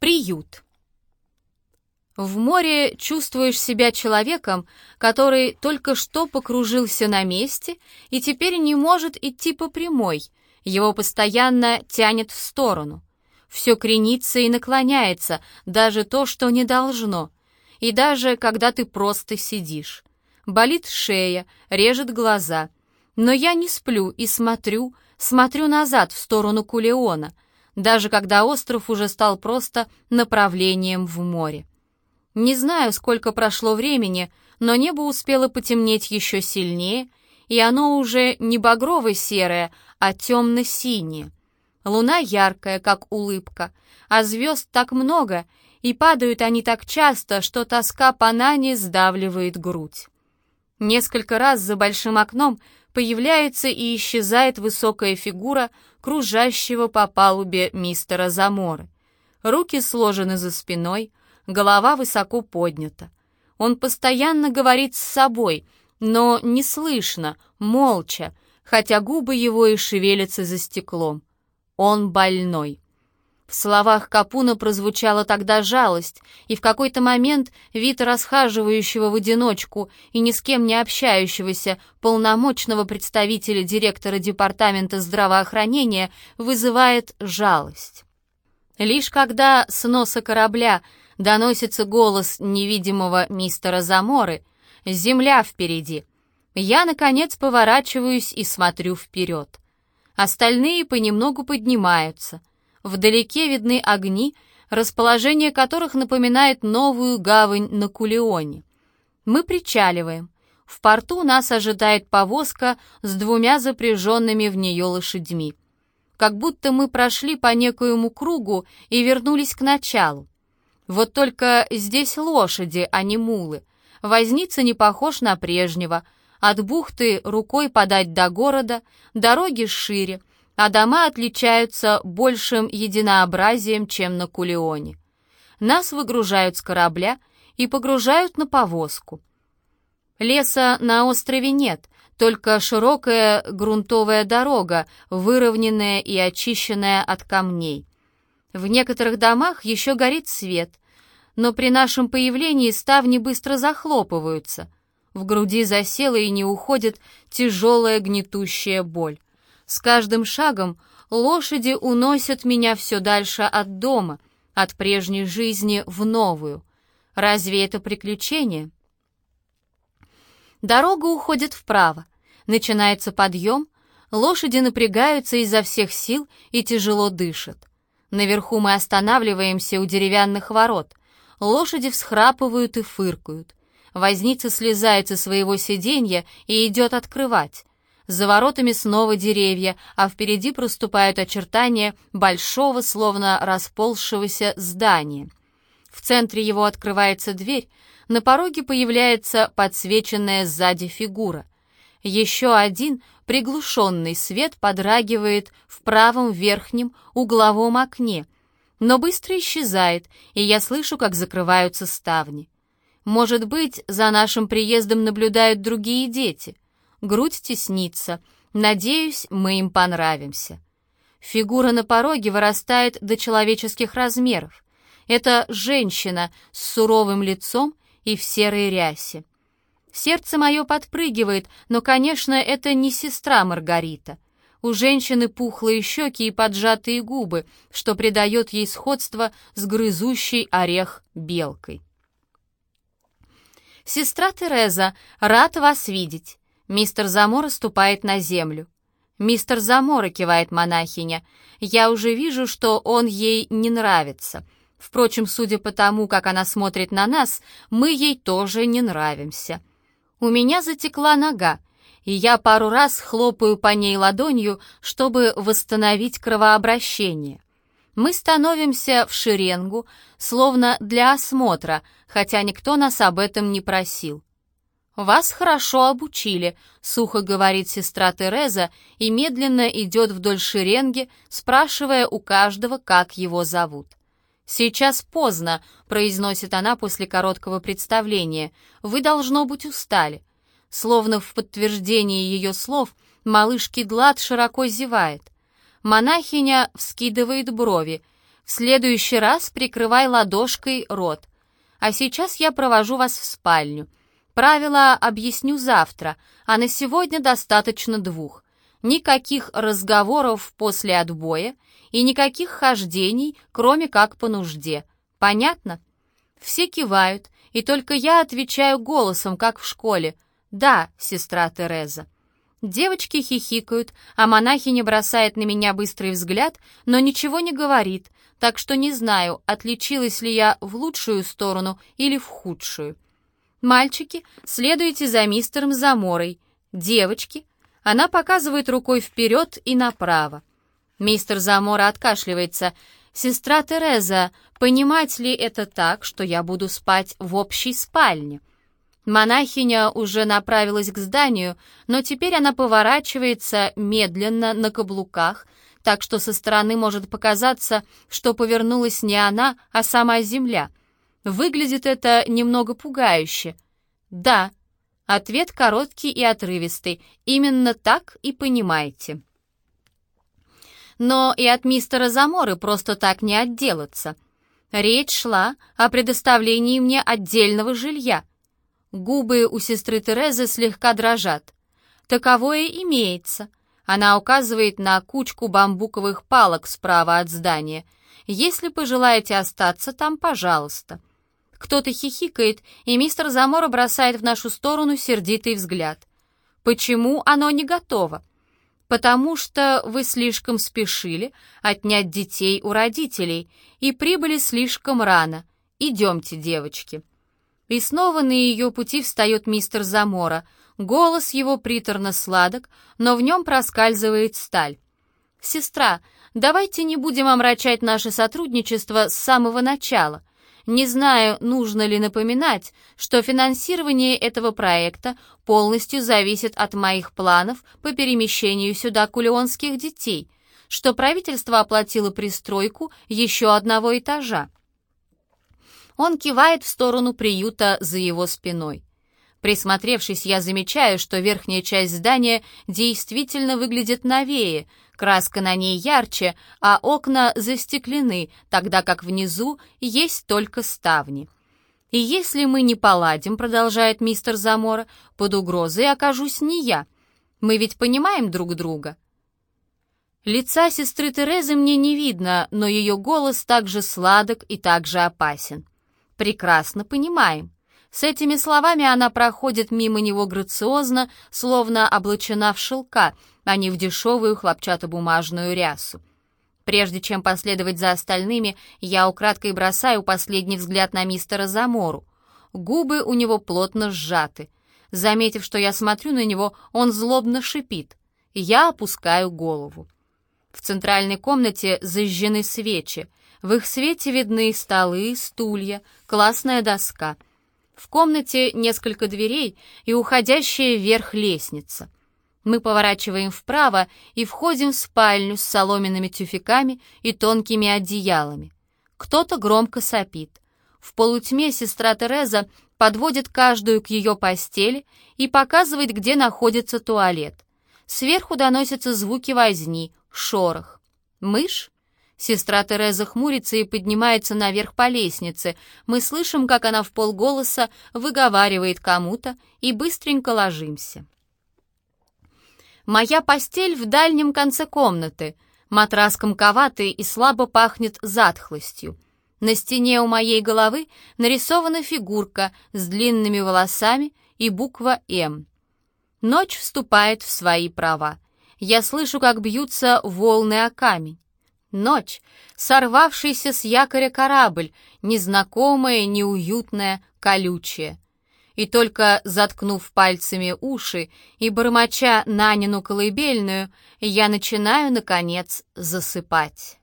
Приют. В море чувствуешь себя человеком, который только что покружился на месте и теперь не может идти по прямой, его постоянно тянет в сторону. Все кренится и наклоняется, даже то, что не должно. И даже когда ты просто сидишь. Болит шея, режет глаза. Но я не сплю и смотрю, смотрю назад в сторону Кулеона — даже когда остров уже стал просто направлением в море. Не знаю, сколько прошло времени, но небо успело потемнеть еще сильнее, и оно уже не багрово-серое, а темно-синее. Луна яркая, как улыбка, а звезд так много, и падают они так часто, что тоска по Нане сдавливает грудь. Несколько раз за большим окном появляется и исчезает высокая фигура кружащего по палубе мистера Заморы. Руки сложены за спиной, голова высоко поднята. Он постоянно говорит с собой, но не слышно, молча, хотя губы его и шевелятся за стеклом. Он больной. В словах Капуна прозвучала тогда жалость, и в какой-то момент вид расхаживающего в одиночку и ни с кем не общающегося полномочного представителя директора департамента здравоохранения вызывает жалость. Лишь когда с носа корабля доносится голос невидимого мистера Заморы, земля впереди, я, наконец, поворачиваюсь и смотрю вперед. Остальные понемногу поднимаются — Вдалеке видны огни, расположение которых напоминает новую гавань на Кулеоне. Мы причаливаем. В порту нас ожидает повозка с двумя запряженными в нее лошадьми. Как будто мы прошли по некоему кругу и вернулись к началу. Вот только здесь лошади, а не мулы. Возница не похож на прежнего. От бухты рукой подать до города, дороги шире, а дома отличаются большим единообразием, чем на Кулеоне. Нас выгружают с корабля и погружают на повозку. Леса на острове нет, только широкая грунтовая дорога, выровненная и очищенная от камней. В некоторых домах еще горит свет, но при нашем появлении ставни быстро захлопываются. В груди засела и не уходит тяжелая гнетущая боль. С каждым шагом лошади уносят меня все дальше от дома, от прежней жизни в новую. Разве это приключение? Дорога уходит вправо. Начинается подъем, лошади напрягаются изо всех сил и тяжело дышат. Наверху мы останавливаемся у деревянных ворот. Лошади всхрапывают и фыркают. Возница слезает со своего сиденья и идет открывать. За воротами снова деревья, а впереди проступают очертания большого, словно расползшегося здания. В центре его открывается дверь, на пороге появляется подсвеченная сзади фигура. Еще один приглушенный свет подрагивает в правом верхнем угловом окне, но быстро исчезает, и я слышу, как закрываются ставни. Может быть, за нашим приездом наблюдают другие дети — грудь теснится. Надеюсь, мы им понравимся. Фигура на пороге вырастает до человеческих размеров. Это женщина с суровым лицом и в серой рясе. Сердце мое подпрыгивает, но, конечно, это не сестра Маргарита. У женщины пухлые щеки и поджатые губы, что придает ей сходство с грызущей орех белкой. «Сестра Тереза, рад вас видеть. Мистер Замора ступает на землю. «Мистер Замора», — кивает монахиня, — «я уже вижу, что он ей не нравится. Впрочем, судя по тому, как она смотрит на нас, мы ей тоже не нравимся». У меня затекла нога, и я пару раз хлопаю по ней ладонью, чтобы восстановить кровообращение. Мы становимся в шеренгу, словно для осмотра, хотя никто нас об этом не просил. «Вас хорошо обучили», — сухо говорит сестра Тереза и медленно идет вдоль шеренги, спрашивая у каждого, как его зовут. «Сейчас поздно», — произносит она после короткого представления. «Вы, должно быть, устали». Словно в подтверждение ее слов, малыш Кедлат широко зевает. Монахиня вскидывает брови. В следующий раз прикрывай ладошкой рот. А сейчас я провожу вас в спальню. Правила объясню завтра, а на сегодня достаточно двух. Никаких разговоров после отбоя и никаких хождений, кроме как по нужде. Понятно? Все кивают, и только я отвечаю голосом, как в школе. «Да, сестра Тереза». Девочки хихикают, а монахиня бросает на меня быстрый взгляд, но ничего не говорит, так что не знаю, отличилась ли я в лучшую сторону или в худшую. Мальчики, следуйте за мистером Заморой. Девочки, она показывает рукой вперед и направо. Мистер Замора откашливается. «Сестра Тереза, понимать ли это так, что я буду спать в общей спальне?» Монахиня уже направилась к зданию, но теперь она поворачивается медленно на каблуках, так что со стороны может показаться, что повернулась не она, а сама земля. Выглядит это немного пугающе. «Да», Ответ короткий и отрывистый. Именно так и понимаете. Но и от мистера Заморы просто так не отделаться. Речь шла о предоставлении мне отдельного жилья. Губы у сестры Терезы слегка дрожат. Таковое имеется. Она указывает на кучку бамбуковых палок справа от здания. Если пожелаете остаться там, пожалуйста. Кто-то хихикает, и мистер Замора бросает в нашу сторону сердитый взгляд. Почему оно не готово? Потому что вы слишком спешили отнять детей у родителей и прибыли слишком рано. Идемте, девочки. И снова на ее пути встает мистер Замора. Голос его приторно сладок, но в нем проскальзывает сталь. «Сестра, давайте не будем омрачать наше сотрудничество с самого начала. Не знаю, нужно ли напоминать, что финансирование этого проекта полностью зависит от моих планов по перемещению сюда кулионских детей, что правительство оплатило пристройку еще одного этажа. Он кивает в сторону приюта за его спиной. Присмотревшись, я замечаю, что верхняя часть здания действительно выглядит новее, краска на ней ярче, а окна застеклены, тогда как внизу есть только ставни. «И если мы не поладим», — продолжает мистер Замора, — «под угрозой окажусь не я. Мы ведь понимаем друг друга». Лица сестры Терезы мне не видно, но ее голос также сладок и также опасен. «Прекрасно понимаем». С этими словами она проходит мимо него грациозно, словно облачена в шелка, а не в дешевую хлопчатобумажную рясу. Прежде чем последовать за остальными, я украдкой бросаю последний взгляд на мистера Замору. Губы у него плотно сжаты. Заметив, что я смотрю на него, он злобно шипит. Я опускаю голову. В центральной комнате зажжены свечи. В их свете видны столы, стулья, классная доска — в комнате несколько дверей и уходящая вверх лестница. Мы поворачиваем вправо и входим в спальню с соломенными тюфяками и тонкими одеялами. Кто-то громко сопит. В полутьме сестра Тереза подводит каждую к ее постели и показывает, где находится туалет. Сверху доносятся звуки возни, шорох. Мышь? Сестра Тереза хмурится и поднимается наверх по лестнице. Мы слышим, как она в полголоса выговаривает кому-то и быстренько ложимся. Моя постель в дальнем конце комнаты. Матрас комковатый и слабо пахнет затхлостью. На стене у моей головы нарисована фигурка с длинными волосами и буква «М». Ночь вступает в свои права. Я слышу, как бьются волны о камень. Ночь, сорвавшийся с якоря корабль, незнакомая, неуютная, колючая. И только заткнув пальцами уши и бормоча Нанину колыбельную, я начинаю, наконец, засыпать.